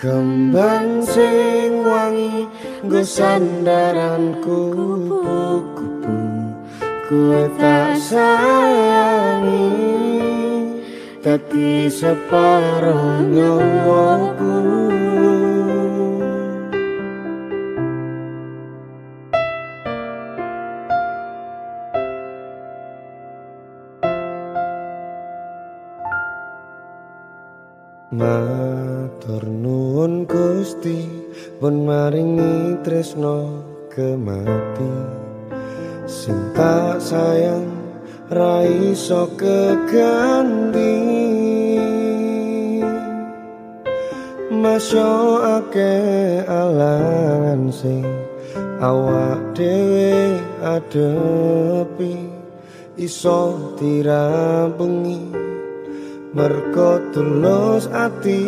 Kembang sing wangi Go sandaran kupu-kupu Kue tak sayangi. Tati separuh nyawaku. Matur nuwun Gusti pun maringi tresno kemati. Sing tak sayang ra iso keganti. Masyo ake alangan sing awak dhewe adepi. Iso dirampungi merko tulus ati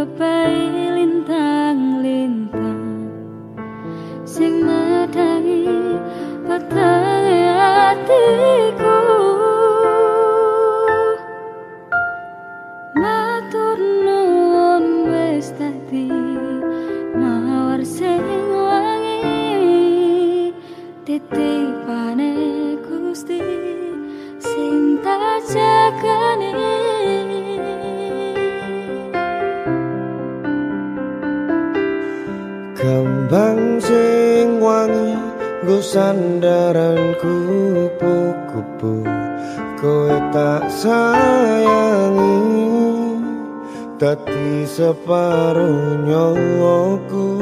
kepai lintang-lintang sing madangi petang hatiku matur nuwun wis dadi mawar sing wangi. Titipane Gusti Kembang sing wangi go sandaran kupu-kupu kowe tak sayangi. Dadi separuh nyawaku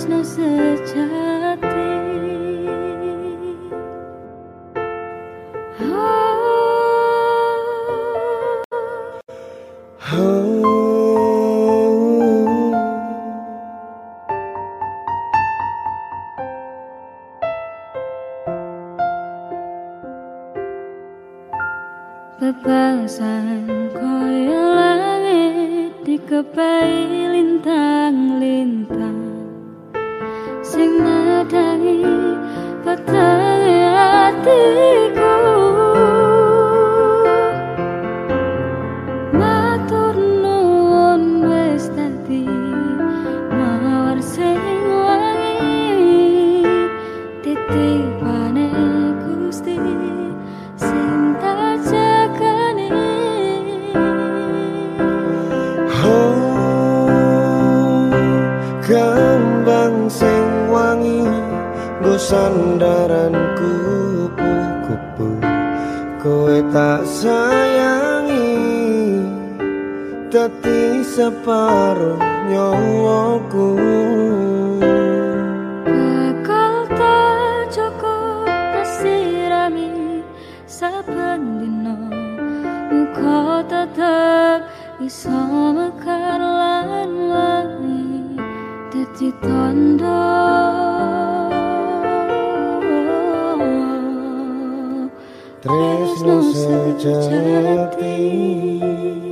tresno sejati oh. koyo langit dikepai lintang-lintang sing madangi wetenge atiku Sandaran kupu-kupu. Kowe tak sayangi Dati separuh nyawaku. Bakal tak cukup sirami Saben dino Muka tetep Iso mekar lan dadi tondo tres nos echa a ti.